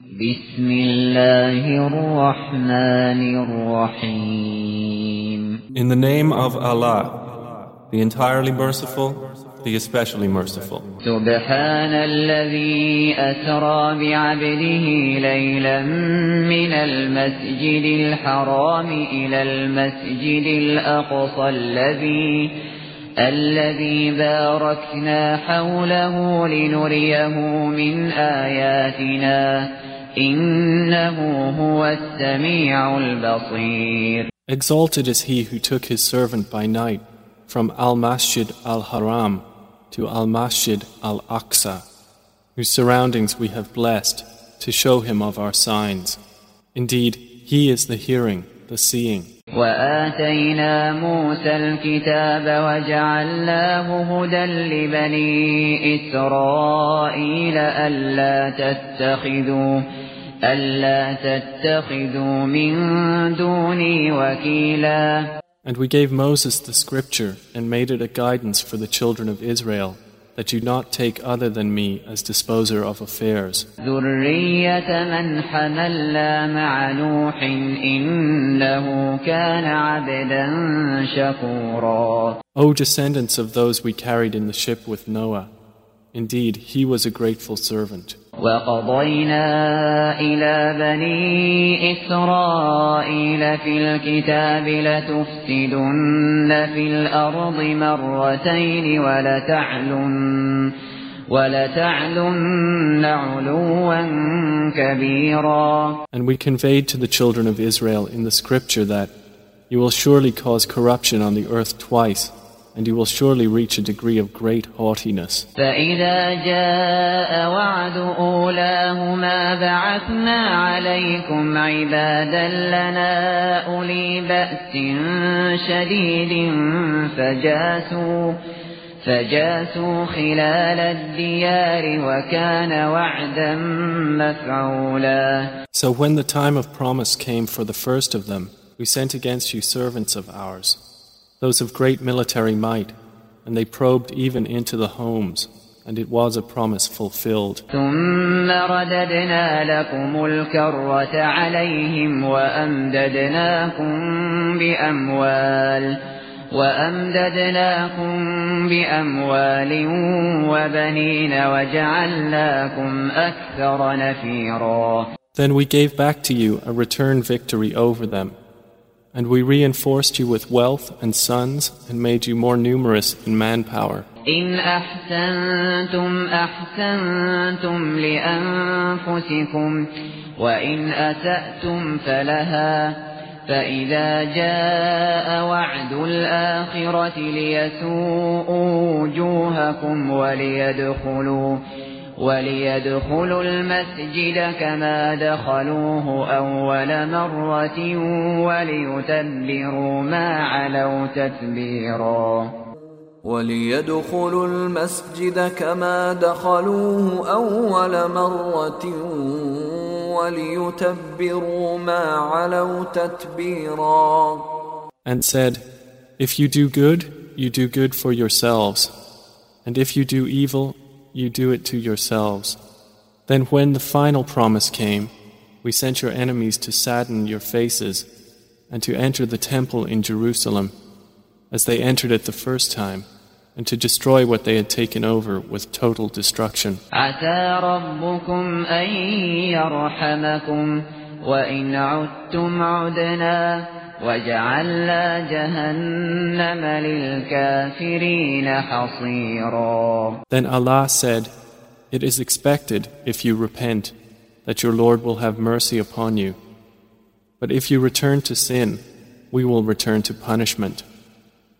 بسم الله الرحمن الرحيم In the name of Allah, the entirely merciful, the especially merciful. سبحان الذي أسرى بعبده ليلا من المسجد الحرام إلى المسجد الأقصى الذي الذي باركنا حوله لنريه من آياتنا إنه هو السميع البصير Exalted is he who took his servant by night from Al Masjid Al Haram to Al Masjid Al Aqsa, whose surroundings we have blessed to show him of our signs. Indeed, he is the hearing, the seeing. وآتينا موسى الكتاب وجعلناه هدى لبني إسرائيل ألا تتخذوا ألا تتخذوا من دوني وكيلا. And we gave Moses the scripture and made it a guidance for the children of Israel. that you not take other than me as disposer of affairs. O descendants of those we carried in the ship with Noah, indeed he was a grateful servant. وقضينا إلى بني إسرائيل في الكتاب لتفسدن في الأرض مرتين ولتعلن ولتعلن علوا كبيرا And we conveyed to the children of Israel in the scripture that you will surely cause corruption on the earth twice, and you will surely reach a degree of great haughtiness. فإذا جاء وعد أولاهما بعثنا عليكم عبادا لنا أولي بأس شديد فجاسوا فجاسوا خلال الديار وكان وعدا مفعولا So when the time of promise came for the first of them, we sent against you servants of ours, those of great military might, and they probed even into the homes, and it was a promise fulfilled. ثم رددنا لكم الكرة عليهم وأمددناكم بأموال وأمددناكم بأموال وبنين وجعلناكم أكثر نفيرا Then we gave back to you a return victory over them, and we reinforced you with wealth and sons and made you more numerous in manpower. إن أحسنتم أحسنتم لأنفسكم وإن أسأتم فلها فإذا جاء وعد الآخرة ليسوءوا وجوهكم وليدخلوا وليدخلوا المسجد كما دخلوه أول مرة وليتبروا ما علوا تتبيرا. وليدخلوا المسجد كما دخلوه أول مرة وليتبروا ما علوا تتبيرا. And said, If you do good, you do good for yourselves, and if you do evil, you do it to yourselves. Then when the final promise came, we sent your enemies to sadden your faces and to enter the temple in Jerusalem as they entered it the first time, and to destroy what they had taken over with total destruction. عسى ربكم أن يرحمكم وإن عدتم عدنا وجعلنا جهنم للكافرين حصيرا Then Allah said, It is expected, if you repent, that your Lord will have mercy upon you. But if you return to sin, we will return to punishment.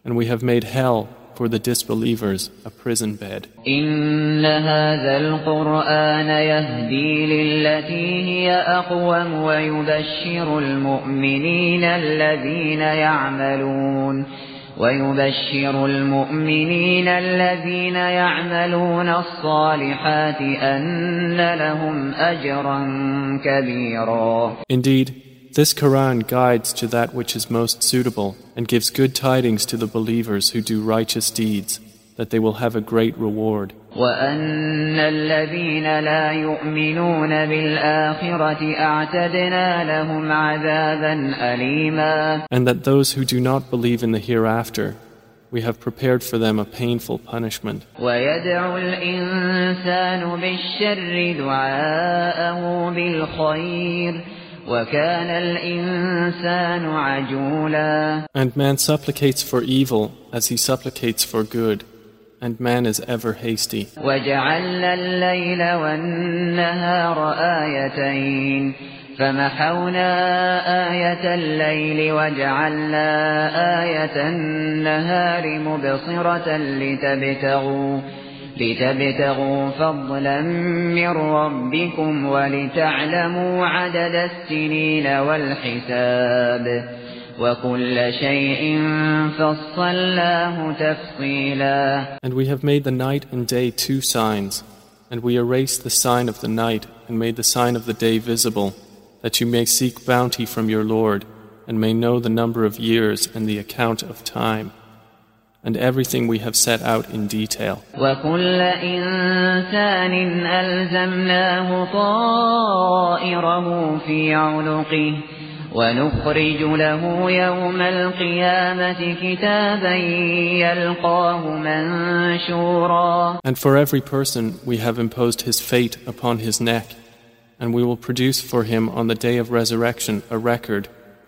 And we have made hell for the disbelievers a prison bed. إن هذا القرآن يهدي للتي هي أقوم ويبشر المؤمنين الذين يعملون ويبشر المؤمنين الذين يعملون الصالحات أن لهم أجرا كبيرا Indeed, this Quran guides to that which is most suitable and gives good tidings to the believers who do righteous deeds, that they will have a great reward. And that those who do not believe in the hereafter, we have prepared for them a painful punishment. ويدعو الإنسان بالشر دعاءه بالخير وكان الإنسان عجولا And man supplicates for evil as he supplicates for good, and man is ever hasty. وجعلنا الليل والنهار آيتين فمحونا آية الليل وجعلنا آية النهار مبصرة لتبتغوا لتبتغوا فضلا من ربكم ولتعلموا عدد السنين والحساب وكل شيء فصلناه تفصيلا And we have made the night and day two signs, and we erased the sign of the night and made the sign of the day visible, that you may seek bounty from your Lord, and may know the number of years and the account of time. And everything we have set out in detail. وكل إنسان ألزمناه طائره في عنقه ونخرج له يوم القيامة كتابا يلقاه منشورا And for every person we have imposed his fate upon his neck, and we will produce for him on the day of resurrection a record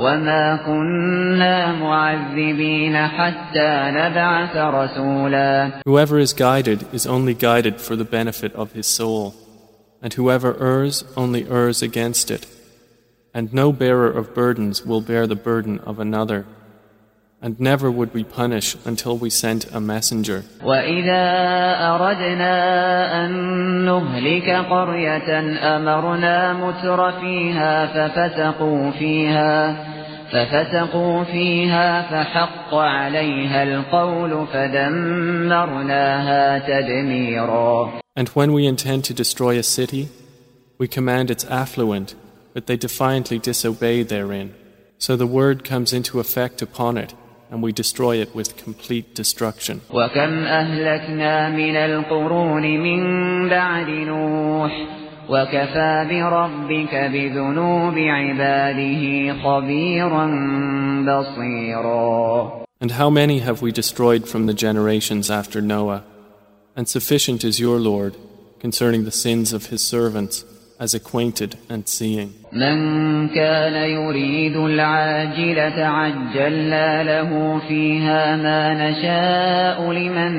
وما كنا معذبين حتى نبعث رسولا Whoever is guided is only guided for the benefit of his soul, and whoever errs only errs against it. And no bearer of burdens will bear the burden of another. And never would we punish until we sent a messenger. وإذا أردنا أن نهلك قرية أمرنا متر فيها ففسقوا فيها ففسقوا فيها فحق عليها القول فدمرناها تدميرا And when we intend to destroy a city, we command its affluent, but they defiantly disobey therein. So the word comes into effect upon it, and we destroy it with complete destruction. وكم أهلكنا من القرون من بعد نوح وكفى بربك بذنوب عباده خبيرا بصيرا And how many have we destroyed from the generations after Noah? And sufficient is your Lord concerning the sins of his servants, as acquainted and seeing. من كان يريد العاجلة عجلنا له فيها ما نشاء لمن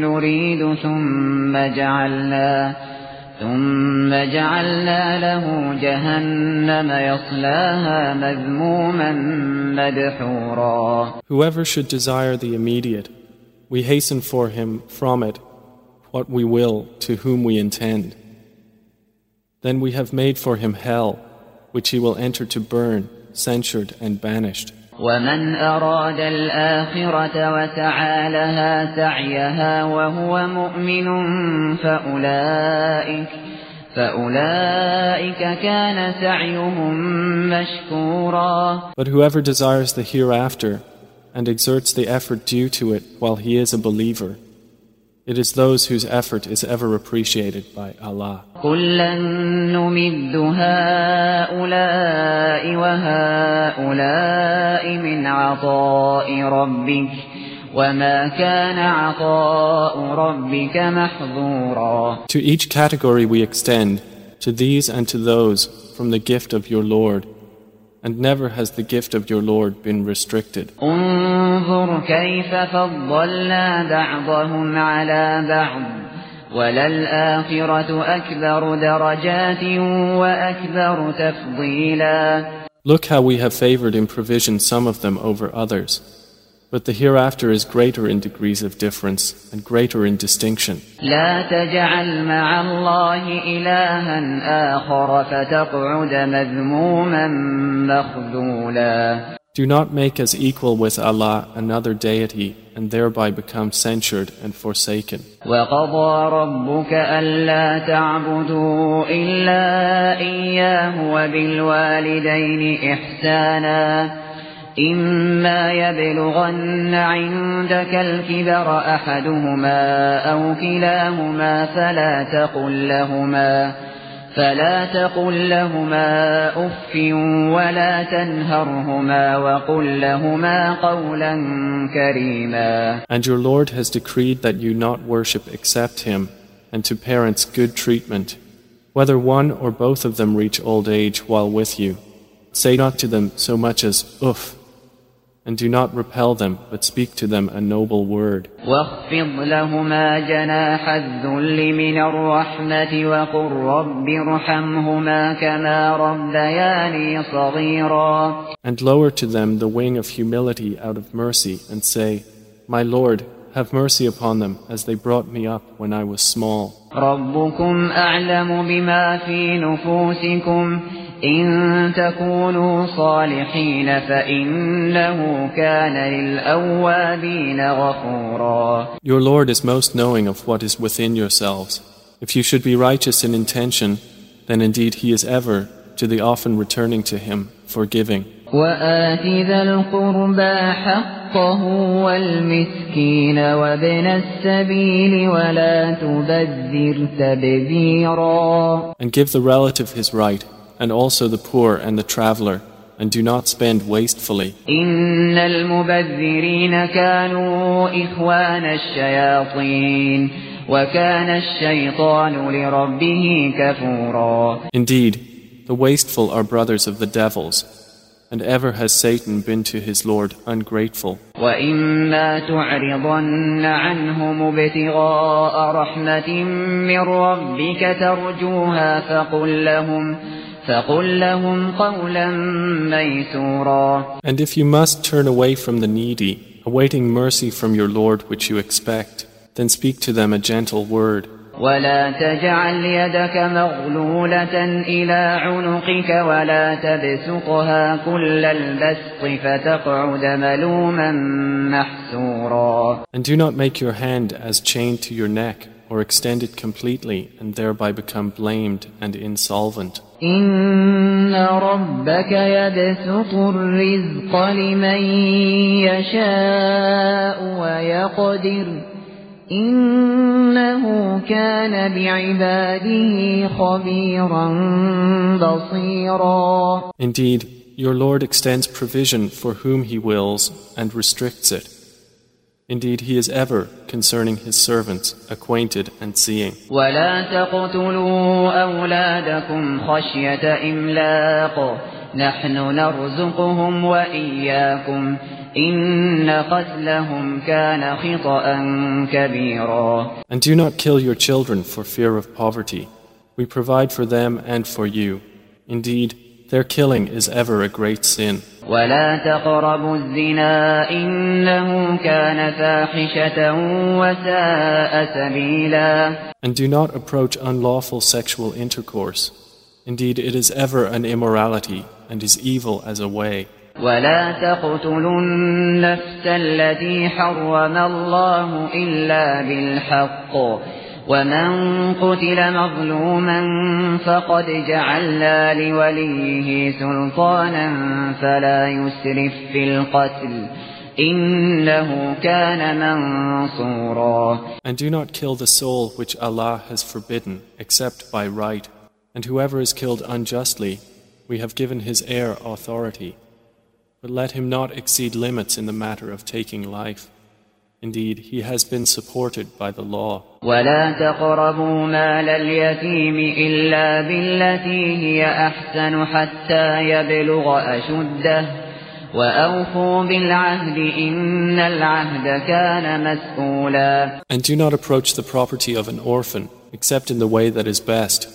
نريد ثم جعلنا ثم جعلنا له جهنم يصلاها مذموما مدحورا Whoever should desire the immediate, we hasten for him from it what we will to whom we intend. Then we have made for him hell, which he will enter to burn, censured and banished. ومن أراد الآخرة وسعى لها سعيها وهو مؤمن فأولئك فأولئك كان سعيهم مشكورا But whoever desires the hereafter and exerts the effort due to it while he is a believer, it is those whose effort is ever appreciated by Allah. كلا نمد هؤلاء وهؤلاء من عطاء ربك وما كان عطاء ربك محظورا To each category we extend, to these and to those, from the gift of your Lord. And never has the gift of your Lord been restricted. انظر كيف فضلنا بعضهم على بعض وللآخرة أكبر درجات وأكبر تفضيلا Look how we have favored in provision some of them over others. But the hereafter is greater in degrees of difference and greater in distinction. لا تجعل مع الله إلها آخر فتقعد مذموما مخذولا Do not make as equal with Allah another deity and thereby become censured and forsaken. وقضى ربك ألا تعبدوا إلا إياه وبالوالدين إحسانا إما يبلغن عندك الكبر أحدهما أو كلاهما فلا تقل لهما فلا تقل لهما أف ولا تنهرهما وقل لهما قولا كريما And your Lord has decreed that you not worship except Him, and to parents good treatment, whether one or both of them reach old age while with you. Say not to them so much as uff, And do not repel them, but speak to them a noble word. And lower to them the wing of humility out of mercy, and say, My Lord, have mercy upon them as they brought me up when I was small. ربكم أعلم بما في نفوسكم إن تكونوا صالحين فإنه كان للأوابين غفورا Your Lord is most knowing of what is within yourselves. If you should be righteous in intention, then indeed He is ever, to the often returning to Him, forgiving. وآت ذا القربى حقه والمسكين وابن السبيل ولا تبذر تبذيرا And give the relative his right, and also the poor and the traveler, and do not spend wastefully. إن المبذرين كانوا إخوان الشياطين وكان الشيطان لربه كفورا Indeed, the wasteful are brothers of the devils, and ever has Satan been to his Lord ungrateful. وإما تعرضن عنهم ابتغاء رحمة من ربك ترجوها فقل لهم فقل لهم قولا ميسورا And if you must turn away from the needy, awaiting mercy from your Lord which you expect, then speak to them a gentle word. ولا تجعل يدك مغلولة إلى عنقك ولا تبسطها كل البسط فتقعد ملوما محسورا And do not make your hand as chained to your neck, or extend it completely, and thereby become blamed and insolvent. إن ربك يبسط الرزق لمن يشاء ويقدر إنه كان بعباده خبيرا بصيرا Indeed, your Lord extends provision for whom He wills and restricts it. Indeed, He is ever, concerning His servants, acquainted and seeing. ولا تقتلوا أولادكم خشية إملاق نحن نرزقهم وإياكم إن قتلهم كان خطأ كبيرا And do not kill your children for fear of poverty. We provide for them and for you. Indeed, their killing is ever a great sin. ولا تقربوا الزنا إنه كان فاحشة وساء سبيلا And do not approach unlawful sexual intercourse. Indeed, it is ever an immorality and is evil as a way. ولا تقتلوا النفس التي حرم الله إلا بالحق ومن قتل مظلوما فقد جعلنا لوليه سلطانا فلا يسرف في القتل إنه كان منصورا And do not kill the soul which Allah has forbidden except by right. And whoever is killed unjustly, we have given his heir authority. But let him not exceed limits in the matter of taking life. Indeed, he has been supported by the law. ولا تقربوا مال اليتيم إلا بالتي هي أحسن حتى يبلغ أشده وأوفوا بالعهد إن العهد كان مسؤولا And do not approach the property of an orphan except in the way that is best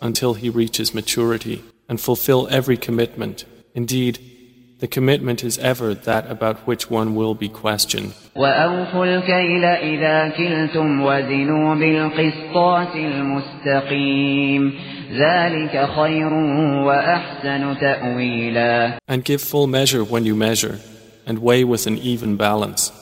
until he reaches maturity and fulfill every commitment. Indeed, the commitment is ever that about which one will be questioned. وأوفوا الكيل إذا كلتم وزنوا بالقسطاس المستقيم ذلك خير وأحسن تأويلا And give full measure when you measure, and weigh with an even balance.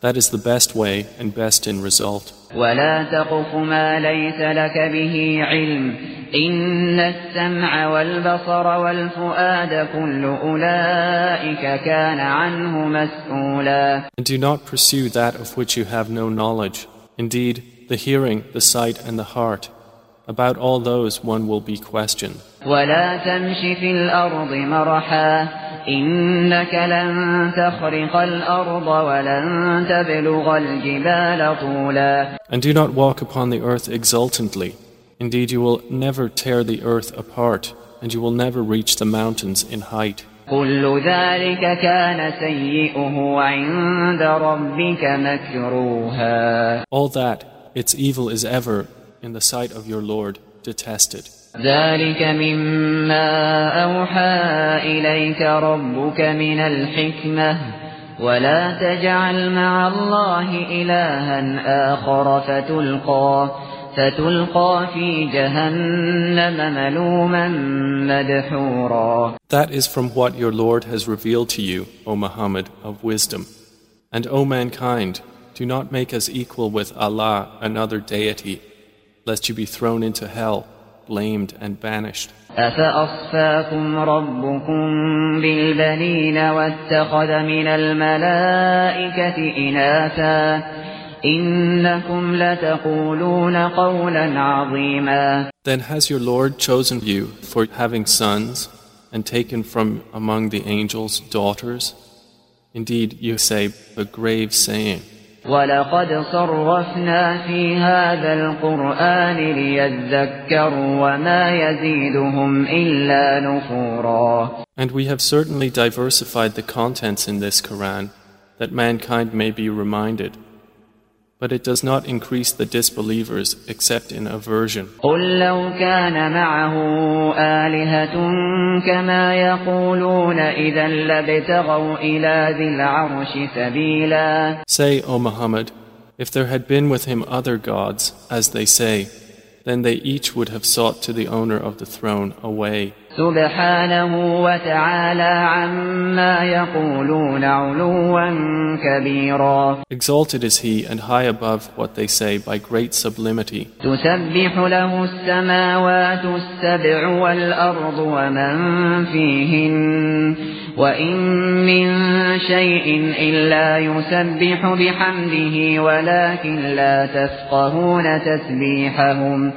That is the best way and best in result. ولا تقف ما ليس لك به علم إن السمع والبصر والفؤاد كل أولئك كان عنه مسؤولا And do not pursue that of which you have no knowledge. Indeed, the hearing, the sight, and the heart, about all those one will be questioned. ولا تمش في الأرض مرحا إنك لن تخرق الأرض ولن تبلغ الجبال طولا And do not walk upon the earth exultantly. Indeed, you will never tear the earth apart, and you will never reach the mountains in height. كل ذلك كان سيئه عند ربك مكروها All that, its evil is ever, in the sight of your Lord, detested. ذلك مما أوحى إليك ربك من الحكمة ولا تجعل مع الله إلها آخر فتلقى فتلقى في جهنم ملوما مدحورا That is from what your Lord has revealed to you, O Muhammad, of wisdom. And O mankind, do not make us equal with Allah, another deity, lest you be thrown into hell, blamed and banished. أفأصفاكم ربكم بالبنين واتخذ من الملائكة إناثا إنكم لتقولون قولا عظيما Then has your Lord chosen you for having sons and taken from among the angels daughters? Indeed, you say a grave saying. ولقد صرفنا في هذا القرآن ليذكروا وما يزيدهم إلا نفورا And we have certainly diversified the contents in this Quran that mankind may be reminded. But it does not increase the disbelievers except in aversion. قل لو كان معه آلهة كما يقولون إذا لابتغوا إلى ذي العرش سبيلا Say, O Muhammad, if there had been with him other gods, as they say, then they each would have sought to the owner of the throne a way. سبحانه وتعالى عما يقولون علوا كبيرا Exalted is he and high above what they say by great sublimity. تسبح له السماوات السبع والأرض ومن فيهن وإن من شيء إلا يسبح بحمده ولكن لا تفقهون تسبيحهم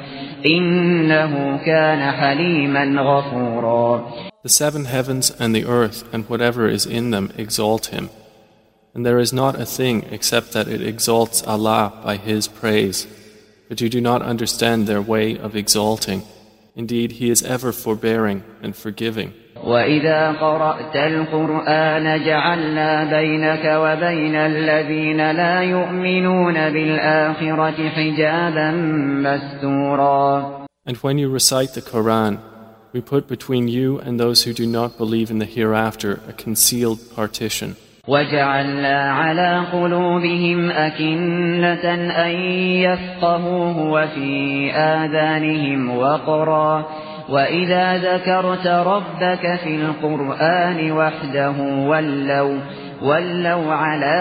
إنه كان حليما غفورا The seven heavens and the earth and whatever is in them exalt him. And there is not a thing except that it exalts Allah by His praise. But you do not understand their way of exalting. Indeed, He is ever forbearing and forgiving. وإذا قرأت القرآن جعلنا بينك وبين الذين لا يؤمنون بالآخرة حجابا مستورا And when you recite the Quran, we put between you and those who do not believe in the hereafter a concealed partition. وجعلنا على قلوبهم أكنة أن يفقهوه وفي آذانهم وقرا وإذا ذكرت ربك في القرآن وحده ولوا ولوا على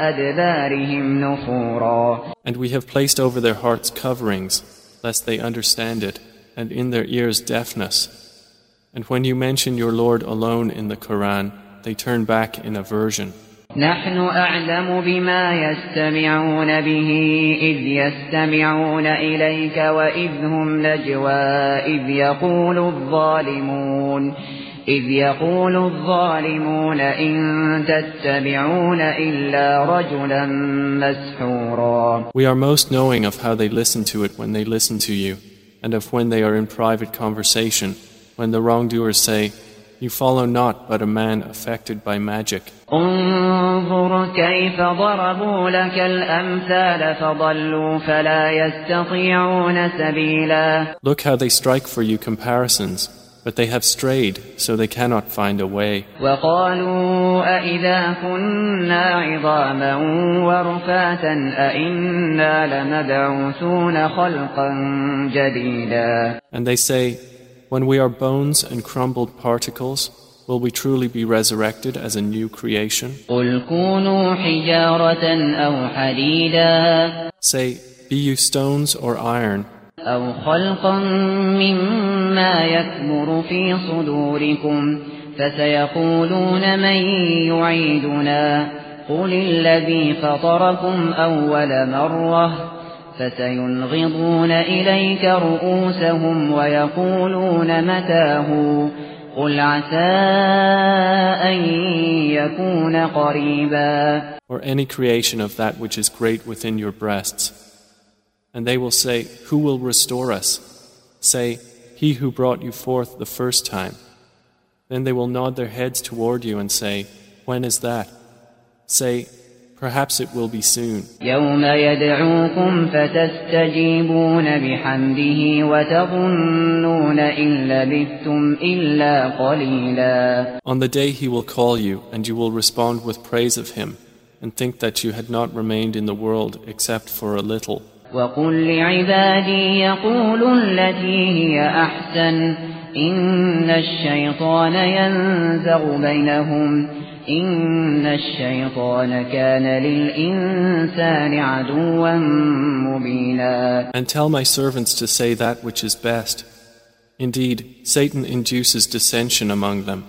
أدبارهم نفورا And we have placed over their hearts coverings, lest they understand it, and in their ears deafness. And when you mention your Lord alone in the Quran, they turn back in aversion. نحن أعلم بما يستمعون به إذ يستمعون إليك وإذ هم نجوى إذ يقول الظالمون إذ يقول الظالمون إن تتبعون إلا رجلا مسحورا We are most knowing of how they listen to it when they listen to you, and of when they are in private conversation, when the wrongdoers say, You follow not but a man affected by magic. انظر كيف ضربوا لك الأمثال فضلوا فلا يستطيعون سبيلا Look how they strike for you comparisons, But they have strayed, so they cannot find a way. وقالوا أئذا كنا عظاما ورفاتا أئنا لمبعوثون خلقا جديدا And they say, When we are bones and crumbled particles, will we truly be resurrected as a new creation? قل كونوا حجارة أو حديدا Say, Be you stones or iron, أو خلقا مما يكبر في صدوركم فسيقولون من يعيدنا قل الذي فطركم أول مرة فسينغضون إليك رؤوسهم ويقولون متاه قل عسى أن يكون قريبا or any creation of that which is great within your breasts. And they will say, Who will restore us? Say, He who brought you forth the first time. Then they will nod their heads toward you and say, When is that? Say, Perhaps it will be soon. يوم يدعوكم فتستجيبون بحمده وتظنون إن لبثتم إلا قليلا On the day he will call you, and you will respond with praise of him, and think that you had not remained in the world except for a little. وقل لعبادي يقولوا التي هي أحسن إن الشيطان ينزغ بينهم إن الشيطان كان للإنسان عدوا مبينا And tell my servants to say that which is best. Indeed, Satan induces dissension among them.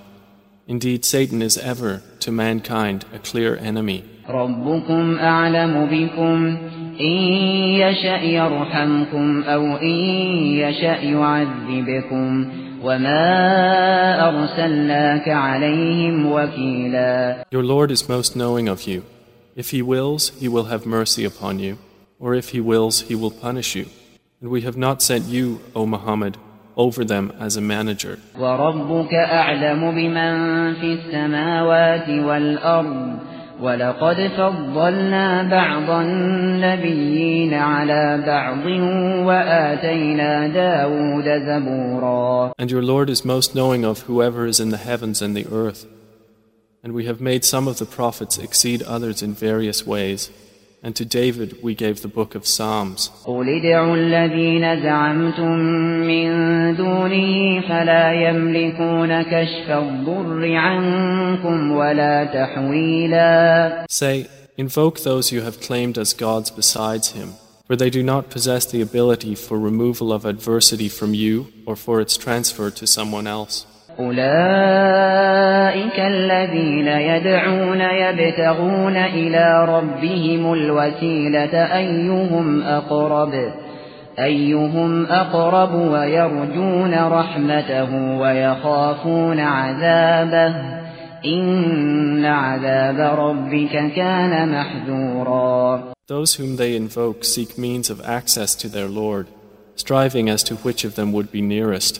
Indeed, Satan is ever, to mankind, a clear enemy. ربكم أعلم بكم إن يشأ يرحمكم أو إن يشأ يعذبكم وما أرسلناك عليهم وكيلا Your Lord is most knowing of you. If He wills, He will have mercy upon you, or if He wills, He will punish you. And we have not sent you, O Muhammad, over them as a manager. وربك أعلم بمن في السماوات والأرض ولقد فضلنا بعض النبيين على بعض وآتينا داود زبورا And your Lord is most knowing of whoever is in the heavens and the earth. And we have made some of the prophets exceed others in various ways. And to David we gave the book of Psalms. Say, invoke those you have claimed as gods besides him, for they do not possess the ability for removal of adversity from you or for its transfer to someone else. أولئك الذين يدعون يبتغون إلى ربهم الوسيلة أيهم أقرب أيهم أقرب ويرجون رحمته ويخافون عذابه إن عذاب ربك كان محذورا. Those whom they invoke seek means of access to their Lord, striving as to which of them would be nearest,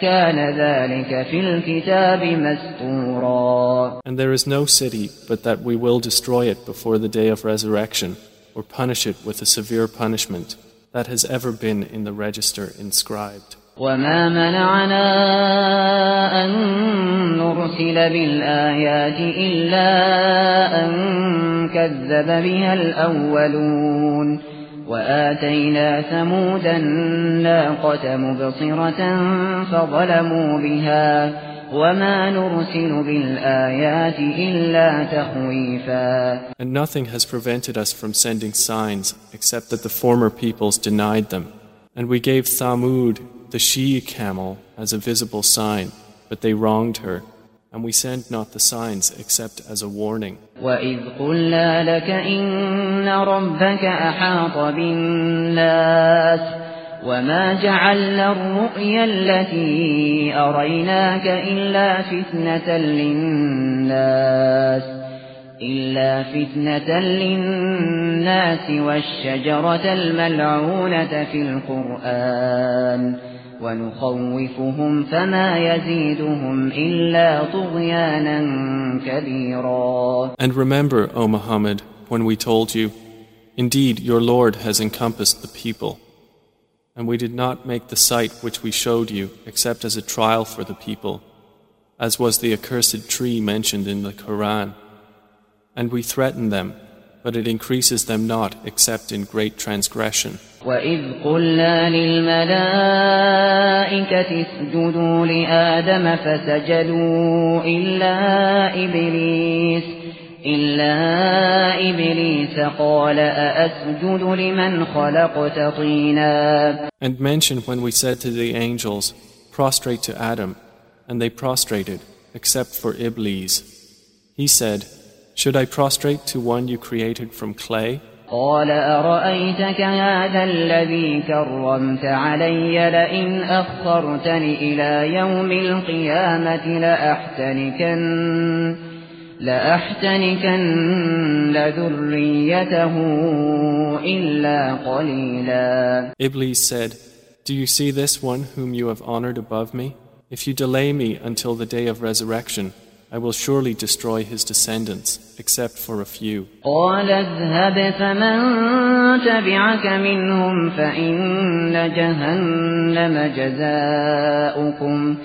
كان ذلك في الكتاب مسطورا And there is no city but that we will destroy it before the day of resurrection, or punish it with a severe punishment. That has ever been in the register inscribed. وما منعنا أن نرسل بالآيات إلا أن كذب بها الأولون وآتينا ثمود الناقة مبصرة فظلموا بها وما نرسل بالآيات إلا تخويفا And nothing has prevented us from sending signs except that the former peoples denied them. And we gave Thamud, the she camel, as a visible sign, but they wronged her. And we send not the signs except as a warning. وإذ قلنا لك إن ربك أحاط بالناس وما جعلنا الرؤيا التي أريناك إلا فتنة للناس إلا فتنة للناس والشجرة الملعونة في القرآن ونخوفهم فما يزيدهم إلا طغيانا كبيرا And remember, O Muhammad, when we told you, Indeed, your Lord has encompassed the people. And we did not make the sight which we showed you except as a trial for the people, as was the accursed tree mentioned in the Quran. And we threaten them, but it increases them not except in great transgression. وإذ قلنا للملائكة اسجدوا لآدم فسجدوا إلا إبليس إلا إبليس قال أأسجد لمن خلقت طينا And mention when we said to the angels, Prostrate to Adam, and they prostrated, except for Iblis. He said, Should I prostrate to one you created from clay? قال أرأيتك هذا الذي كرمت علي لئن أخرتني إلى يوم القيامة لأحتنكن لأحتنكن ذريته إلا قليلا Iblis said, Do you see this one whom you have honored above me? If you delay me until the day of resurrection, I will surely destroy his descendants, except for a few. قال اذهب فمن تبعك منهم فإن جهنم جزاؤكم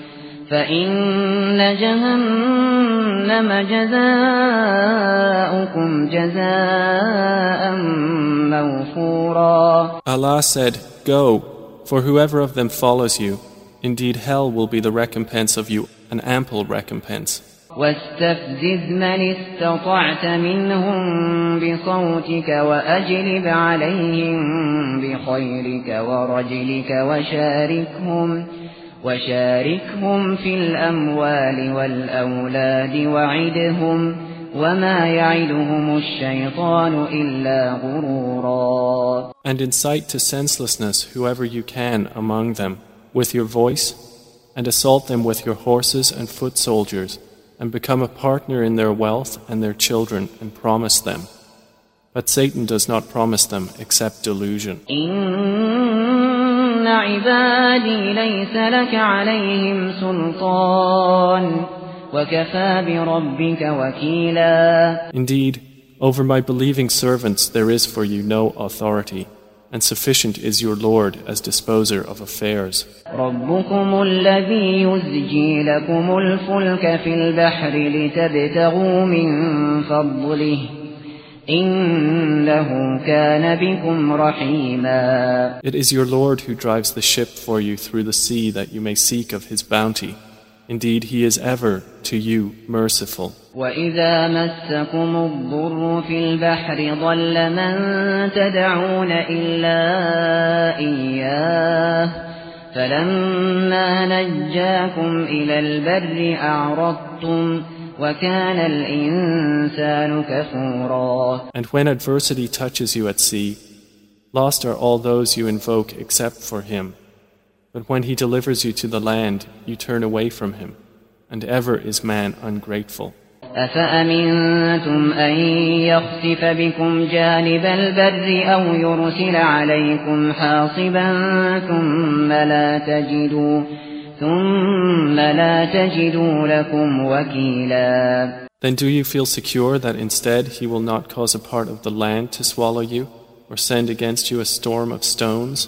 فإن جهنم جزاؤكم جزاء موفورا Allah said, Go, for whoever of them follows you, indeed hell will be the recompense of you, an ample recompense. واستفزز من استطعت منهم بصوتك وأجلب عليهم بخيرك ورجلك وشاركهم وشاركهم في الأموال والأولاد وعدهم وما يعدهم الشيطان إلا غرورا. And incite to senselessness whoever you can among them with your voice, and assault them with your horses and foot soldiers, and become a partner in their wealth and their children and promise them. But Satan does not promise them except delusion. Indeed, over my believing servants there is for you no authority and sufficient is your Lord as disposer of affairs. ربكم الذي يزجي لكم الفلك في البحر لتبتغوا من فضله إنه كان بكم رحيما It is your Lord who drives the ship for you through the sea that you may seek of his bounty. Indeed, he is ever to you merciful. وإذا مسكم الضر في البحر ضل من تدعون إلا إياه فلما نجاكم إلى البر أعرضتم وكان الإنسان كفورا And when adversity touches you at sea, lost are all those you invoke except for him. But when he delivers you to the land, you turn away from him. And ever is man ungrateful. أفأمنتم أن يخسف بكم جانب البر أو يرسل عليكم حاصبا ثم لا تجدوا ثم لا تجدوا لكم وكيلا Then do you feel secure that instead he will not cause a part of the land to swallow you, or send against you a storm of stones?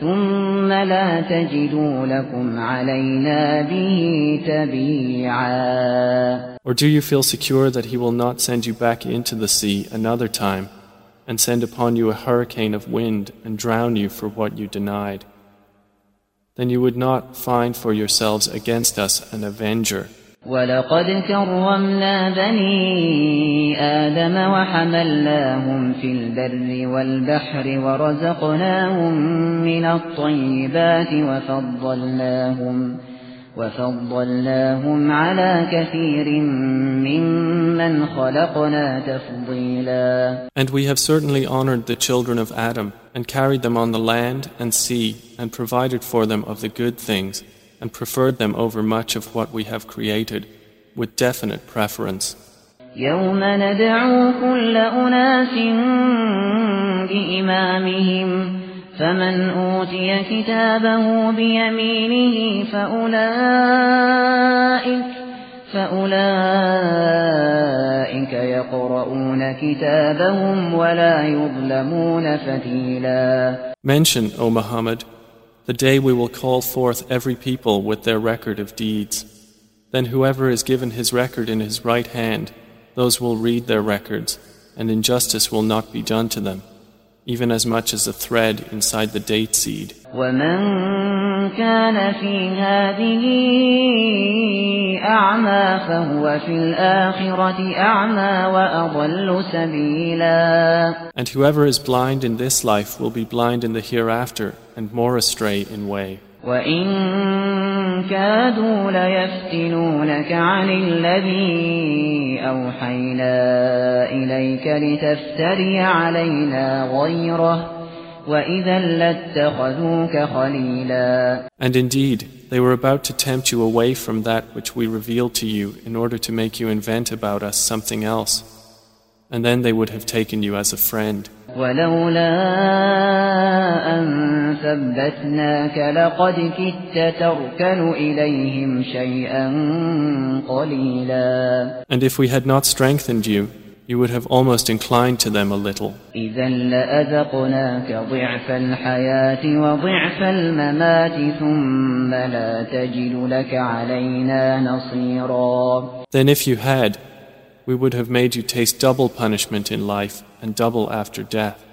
ثم لا تجدوا لكم علينا به تبيعا Or do you feel secure that he will not send you back into the sea another time, and send upon you a hurricane of wind and drown you for what you denied? Then you would not find for yourselves against us an avenger. ولقد كرمنا بني آدم وحملناهم في البر والبحر ورزقناهم من الطيبات وفضلناهم وفضلناهم على كثير ممن خلقنا تفضيلا And we have certainly honored the children of Adam and carried them on the land and sea and provided for them of the good things and preferred them over much of what we have created with definite preference. يوم ندعو كل أناس بإمامهم فمن أوتي كتابه بيمينه فأولئك فأولئك يقرؤون كتابهم ولا يظلمون فتيلا Mention, O Muhammad, the day we will call forth every people with their record of deeds. Then whoever is given his record in his right hand, those will read their records, and injustice will not be done to them, even as much as a thread inside the date seed. And whoever is blind in this life will be blind in the hereafter and more astray in way. وإن كادوا ليفتنونك عن الذي أوحينا إليك لتفتري علينا غيره وإذا لاتخذوك خليلا And indeed, they were about to tempt you away from that which we revealed to you in order to make you invent about us something else. and then they would have taken you as a friend. And if we had not strengthened you, you would have almost inclined to them a little. Then if you had, we would have made you taste double punishment in life and double after death.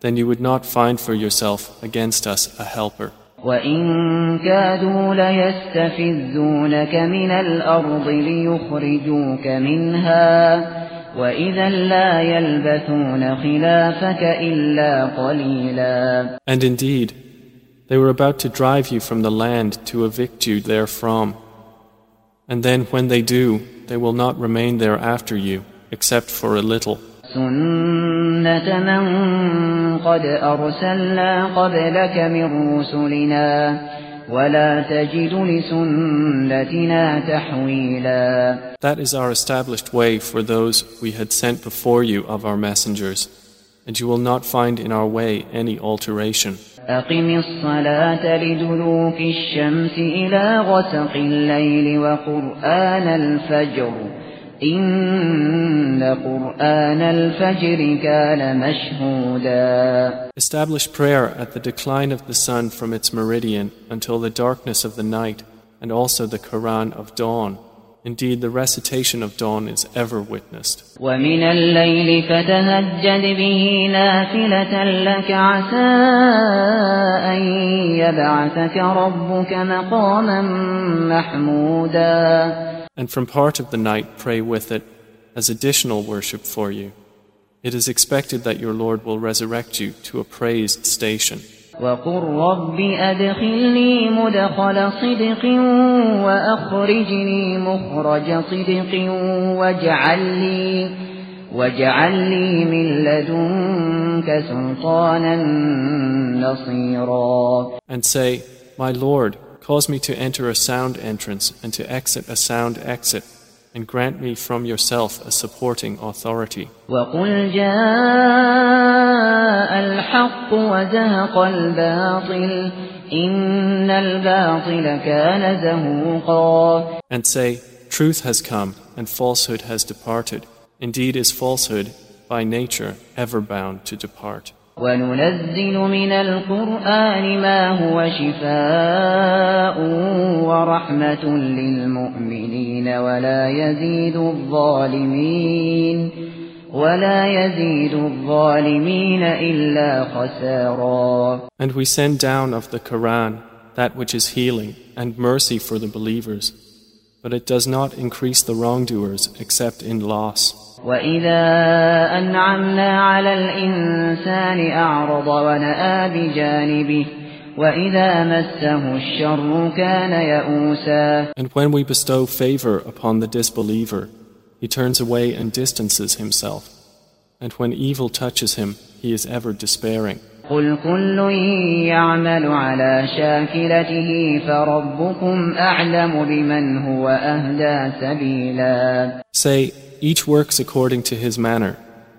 Then you would not find for yourself against us a helper. وإن كادوا ليستفزونك من الأرض ليخرجوك منها وإذا لا يلبثون خلافك إلا قليلا And indeed, they were about to drive you from the land to evict you therefrom. And then when they do, they will not remain there after you, except for a little. سنة من قد أرسلنا قبلك من رسلنا ولا تجد لسنتنا تحويلا That is our established way for those we had sent before you of our messengers, and you will not find in our way any alteration. أقم الصلاة لدلوك الشمس إلى غسق الليل وقرآن الفجر إن قرآن الفجر كان مشهودا Establish prayer at the decline of the sun from its meridian until the darkness of the night, and also the Quran of dawn. Indeed, the recitation of dawn is ever witnessed. ومن الليل فتهجد به نافلة لك عسى أن يبعثك ربك مقاما محمودا And from part of the night pray with it as additional worship for you. It is expected that your Lord will resurrect you to a praised station. وقل رب أدخلني مدخل صدق وأخرجني مخرج صدق واجعل لي واجعل لي من لدنك سلطانا نصيرا And say, My Lord, cause me to enter a sound entrance and to exit a sound exit, and grant me from yourself a supporting authority. وقل جاء الحق وزهق الباطل إن الباطل كان زهوقا And say, Truth has come and falsehood has departed. Indeed is falsehood by nature ever bound to depart. وننزل من القرآن ما هو شفاء ورحمة للمؤمنين ولا يزيد الظالمين ولا يزيد الظالمين إلا خسارا And we send down of the Quran that which is healing and mercy for the believers. but it does not increase the wrongdoers except in loss. وإذا أنعمنا على الإنسان أعرض ونأى بجانبه وإذا مسه الشر كان يئوسا And when we bestow favor upon the disbeliever, he turns away and distances himself. And when evil touches him, he is ever despairing. قل كل يعمل على شاكلته فربكم أعلم بمن هو أهدى سبيلا Say, each works according to his manner,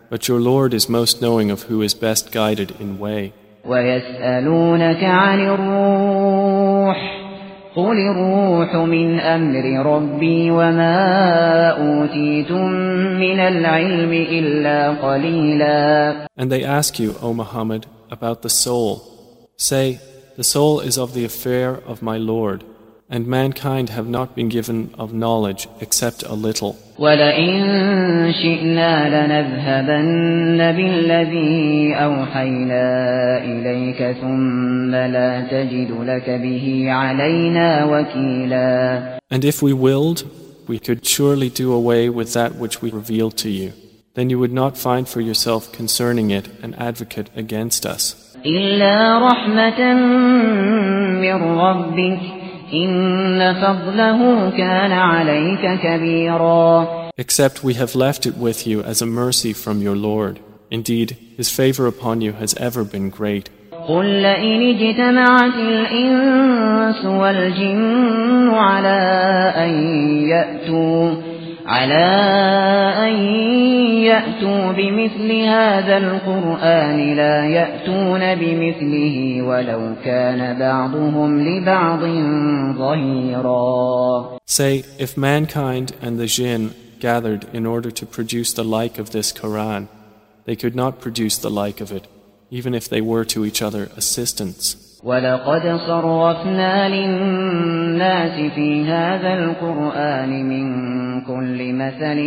but your Lord is most knowing of who is best guided in way. ويسألونك عن الروح قل الروح من أمر ربي وما أوتيتم من العلم إلا قليلا And they ask you, O Muhammad, about the soul. Say, the soul is of the affair of my Lord, and mankind have not been given of knowledge except a little. ولئن شئنا لنذهبن بالذي أوحينا إليك ثم لا تجد لك به علينا وكيلا And if we willed, we could surely do away with that which we revealed to you. Then you would not find for yourself concerning it an advocate against us. إلا رحمة من ربك إن فضله كان عليك كبيرا Except we have left it with you as a mercy from your Lord. Indeed, His favor upon you has ever been great. قل لئن اجتمعت الإنس والجن على أن يأتوا على أن يأتوا بمثل هذا القرآن لا يأتون بمثله ولو كان بعضهم لبعض ظهيرا Say, if mankind and the jinn gathered in order to produce the like of this Quran, they could not produce the like of it, even if they were to each other assistants. ولقد صرفنا للناس في هذا القرآن من كل مثل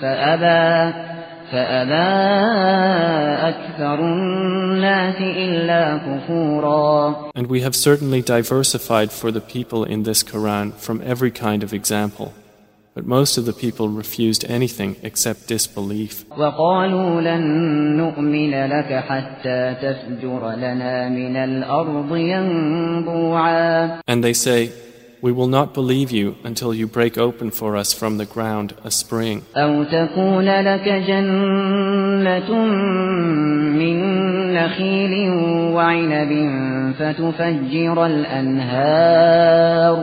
فأبى فأبى أكثر الناس إلا كفورا And we have certainly diversified for the people in this Quran from every kind of example. But most of the people refused anything except disbelief. وقالوا لن نؤمن لك حتى تفجر لنا من الأرض ينبوعا And they say, We will not believe you until you break open for us from the ground a spring, أو تكون لك جنة من نخيل وعنب فتفجر الأنهار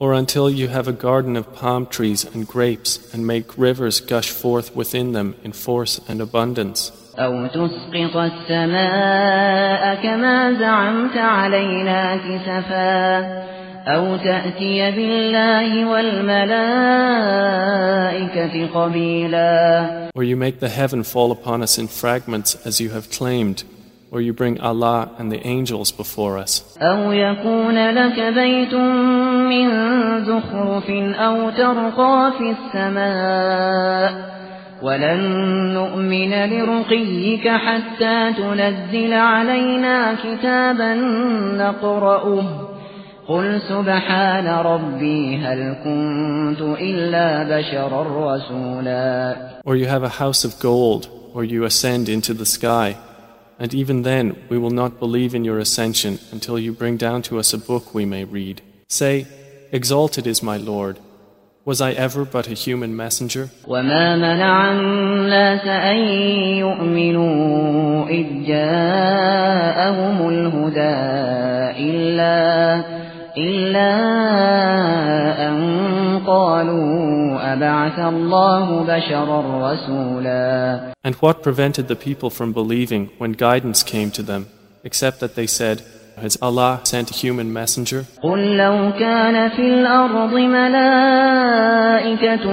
or until you have a garden of palm trees and grapes and make rivers gush forth within them in force and abundance. أو تسقط السماء كما زعمت علينا كسفا أو تأتي بالله والملائكة قبيلا Or you make the heaven fall upon us in fragments as you have claimed, or you bring Allah and the angels before us. أو يكون لك بيت من زخرف أو ترقى في السماء ولن نؤمن لرقيك حتى تنزل علينا كتابا نقرأه قل سبحان ربي هل كنت إلا بشرا رسولا Or you have a house of gold, or you ascend into the sky. And even then, we will not believe in your ascension until you bring down to us a book we may read. Say, Exalted is my Lord. Was I ever but a human messenger? وما منع الناس أن يؤمنوا إذ جاءهم الهدى إلا إلا أن قالوا أبعث الله بشرا رسولا And what prevented the people from believing when guidance came to them, except that they said, Has Allah sent a human messenger? قل لو كان في الأرض ملائكة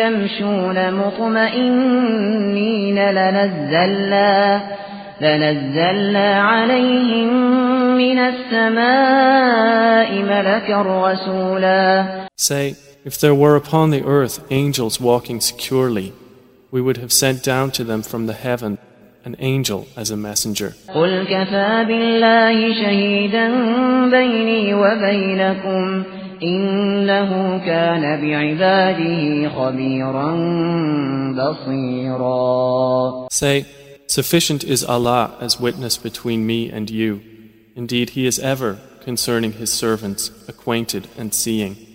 يمشون مطمئنين لنزلنا لنزلنا عليهم من السماء ملكا رسولا Say, if there were upon the earth angels walking securely, we would have sent down to them from the heaven an angel as a messenger. Say, sufficient is Allah as witness between me and you. Indeed, He is ever, concerning His servants, acquainted and seeing.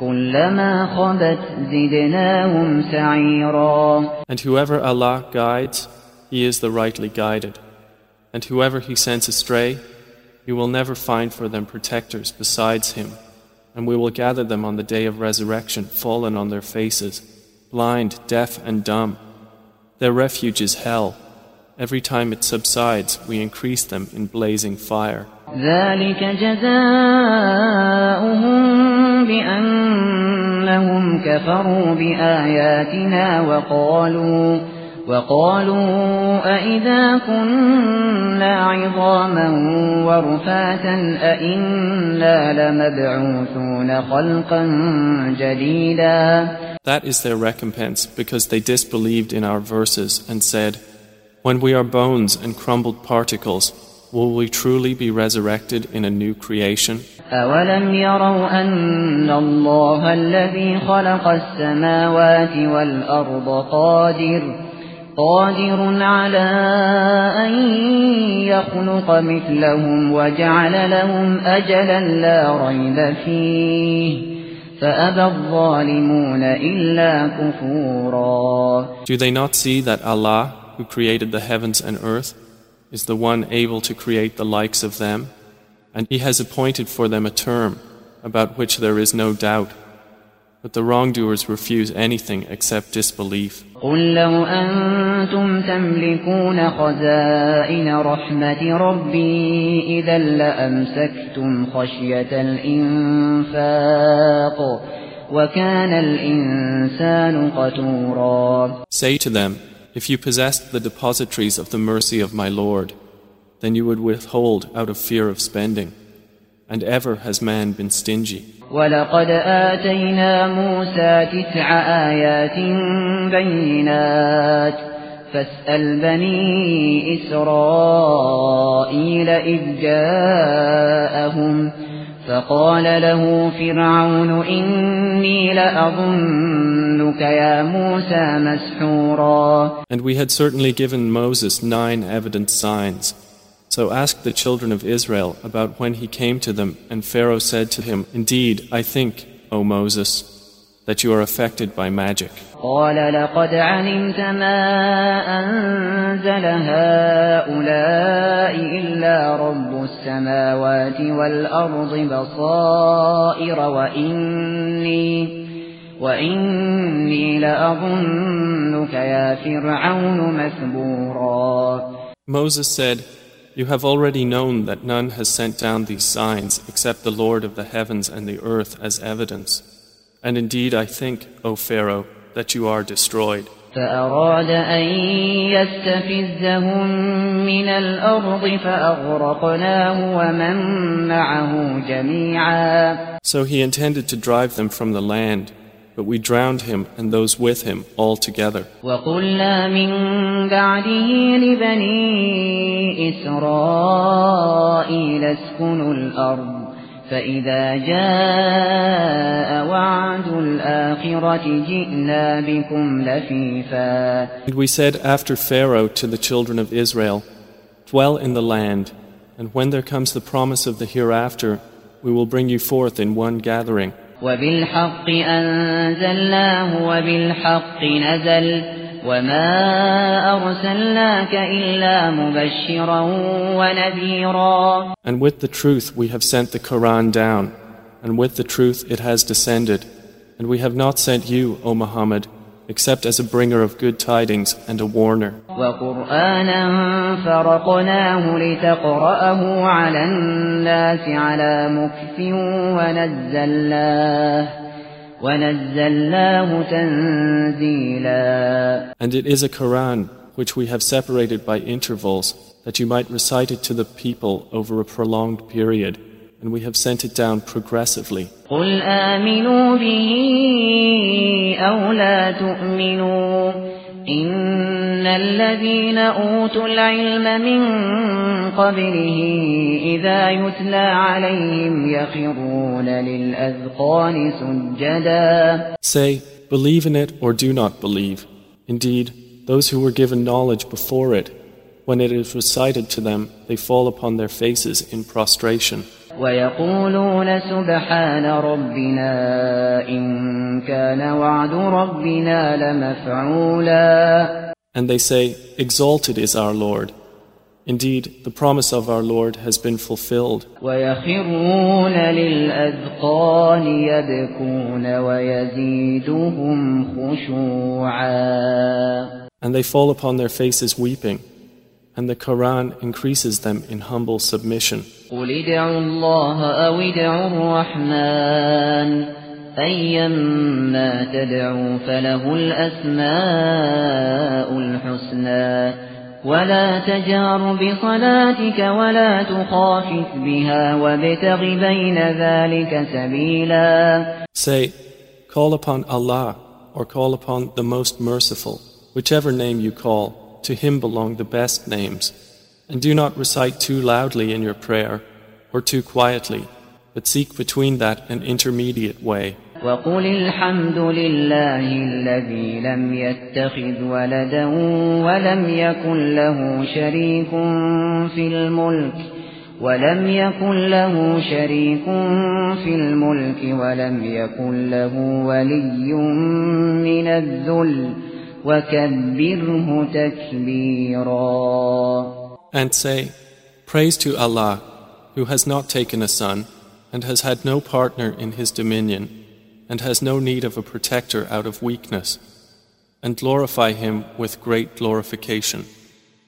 كلما خبت زدناهم سعيرا And whoever Allah guides, he is the rightly guided. And whoever he sends astray, he will never find for them protectors besides him. And we will gather them on the day of resurrection, fallen on their faces, blind, deaf, and dumb. Their refuge is hell. Every time it subsides, we increase them in blazing fire. ذلك جزاؤهم بأنهم كفروا بآياتنا وقالوا وقالوا أئذا كنا عظاما ورفاتا أئنا لمبعوثون خلقا جديدا That is their recompense because they disbelieved in our verses and said, When we are bones and crumbled particles, will we truly be resurrected in a new creation? أولم يروا أن الله الذي خلق السماوات والأرض قادر قادر على أن يخلق مثلهم وجعل لهم أجلا لا ريب فيه فأبى الظالمون إلا كفورا Do they not see that Allah, who created the heavens and earth, is the one able to create the likes of them, and He has appointed for them a term about which there is no doubt. But the wrongdoers refuse anything except disbelief. قل لو أنتم تملكون خزائن رحمة ربي إذا لأمسكتم خشية الإنفاق وكان الإنسان قتورا Say to them, If you possessed the depositories of the mercy of my Lord, then you would withhold out of fear of spending. And ever has man been stingy. ولقد آتينا موسى تسع آيات بينات فاسأل بني إسرائيل إذ جاءهم فقال له فرعون إني لأظنك يا موسى مسحورا And we had certainly given Moses nine evident signs. So ask the children of Israel about when he came to them, and Pharaoh said to him, Indeed, I think, O Moses, that you are affected by magic. قال لقد علمت ما أنزل هؤلاء إلا رب السماوات والأرض بصائر وإني وإني لأظنك يا فرعون مثبورا Moses said, You have already known that none has sent down these signs except the Lord of the heavens and the earth as evidence. And indeed I think, O Pharaoh, that you are destroyed. فأراد أن يستفزهم من الأرض فأغرقناه ومن معه جميعا So he intended to drive them from the land, but we drowned him and those with him all together. وقلنا من بعده لبني إسرائيل اسكنوا الأرض فإذا جاء وعد الآخرة جئنا بكم لفيفا And we said after Pharaoh to the children of Israel, Dwell in the land, and when there comes the promise of the hereafter, we will bring you forth in one gathering. وبالحق أنزلناه وبالحق نزل وما أرسلناك إلا مبشرا ونذيرا And with the truth we have sent the Quran down, and with the truth it has descended. And we have not sent you, O Muhammad, except as a bringer of good tidings and a warner. وقرآنا فرقناه لتقرأه على الناس على مكث ونزلناه ونزلناه تنزيلا And it is a Quran which we have separated by intervals that you might recite it to the people over a prolonged period and we have sent it down progressively. قل آمنوا به أو لا تؤمنوا إن الذين أوتوا العلم من قبله إذا يتلى عليهم يخرون للأذقان سجدا Say, believe in it or do not believe. Indeed, those who were given knowledge before it, when it is recited to them, they fall upon their faces in prostration. ويقولون سبحان ربنا إن كان وعد ربنا لمفعولا And they say, Exalted is our Lord. Indeed, the promise of our Lord has been fulfilled. ويخرون للأذقان يبكون ويزيدهم خشوعا And they fall upon their faces weeping. And the Quran increases them in humble submission. قل ادعوا الله أو ادعوا الرحمن أيما تدعوا فله الأسماء الحسنى ولا تجهر بصلاتك ولا تخافت بها وابتغ بين ذلك سبيلا Say, Call upon Allah or call upon the Most Merciful, whichever name you call. To Him belong the best names. And do not recite too loudly in your prayer or too quietly, but seek between that an intermediate way. وقل الحمد لله الذي لم يتخذ ولدا ولم يكن له شريك في الملك ولم يكن له شريك في الملك ولم يكن له ولي من الذل وكبره تكبيرا And say, Praise to Allah, who has not taken a son, and has had no partner in his dominion, and has no need of a protector out of weakness, and glorify him with great glorification.